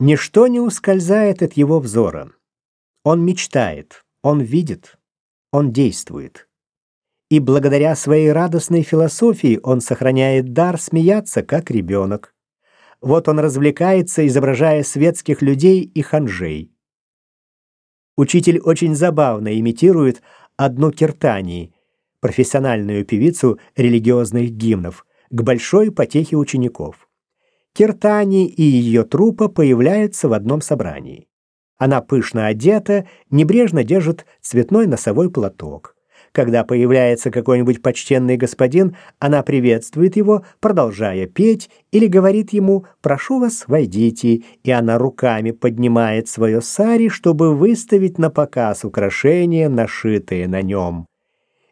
Ничто не ускользает от его взора. Он мечтает, он видит, он действует. И благодаря своей радостной философии он сохраняет дар смеяться, как ребенок. Вот он развлекается, изображая светских людей и ханжей. Учитель очень забавно имитирует одну Киртани, профессиональную певицу религиозных гимнов, к большой потехе учеников. Киртани и ее труппа появляются в одном собрании. Она пышно одета, небрежно держит цветной носовой платок. Когда появляется какой-нибудь почтенный господин, она приветствует его, продолжая петь, или говорит ему «прошу вас, войдите», и она руками поднимает свое сари, чтобы выставить на показ украшения, нашитые на нем.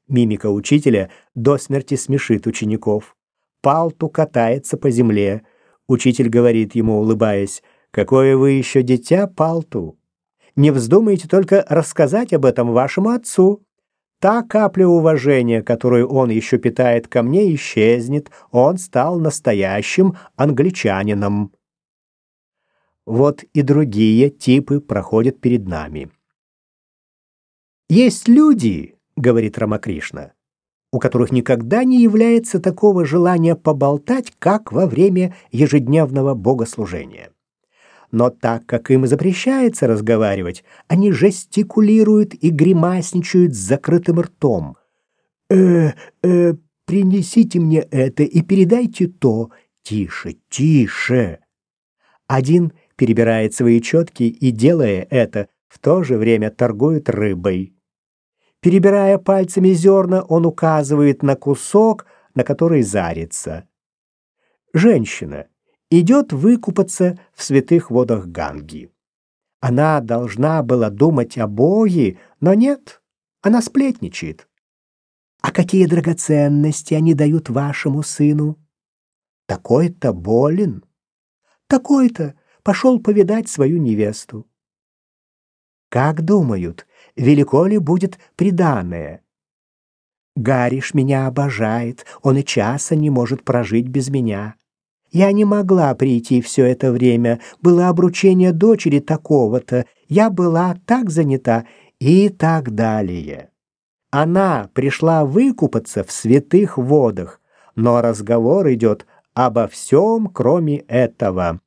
Мимика учителя до смерти смешит учеников. Палту катается по земле. Учитель говорит ему, улыбаясь, «Какое вы еще дитя, Палту! Не вздумайте только рассказать об этом вашему отцу». Та капля уважения, которую он еще питает ко мне, исчезнет. Он стал настоящим англичанином. Вот и другие типы проходят перед нами. Есть люди, говорит Рамакришна, у которых никогда не является такого желания поболтать, как во время ежедневного богослужения но так как им запрещается разговаривать, они жестикулируют и гримасничают с закрытым ртом. «Э, э, принесите мне это и передайте то. Тише, тише!» Один перебирает свои четки и, делая это, в то же время торгует рыбой. Перебирая пальцами зерна, он указывает на кусок, на который зарится. Женщина идет выкупаться в святых водах Ганги. Она должна была думать о Боге, но нет, она сплетничает. А какие драгоценности они дают вашему сыну? Такой-то болен, такой-то пошел повидать свою невесту. Как думают, велико ли будет приданое? Гариш меня обожает, он и часа не может прожить без меня. Я не могла прийти все это время, было обручение дочери такого-то, я была так занята и так далее. Она пришла выкупаться в святых водах, но разговор идет обо всем, кроме этого.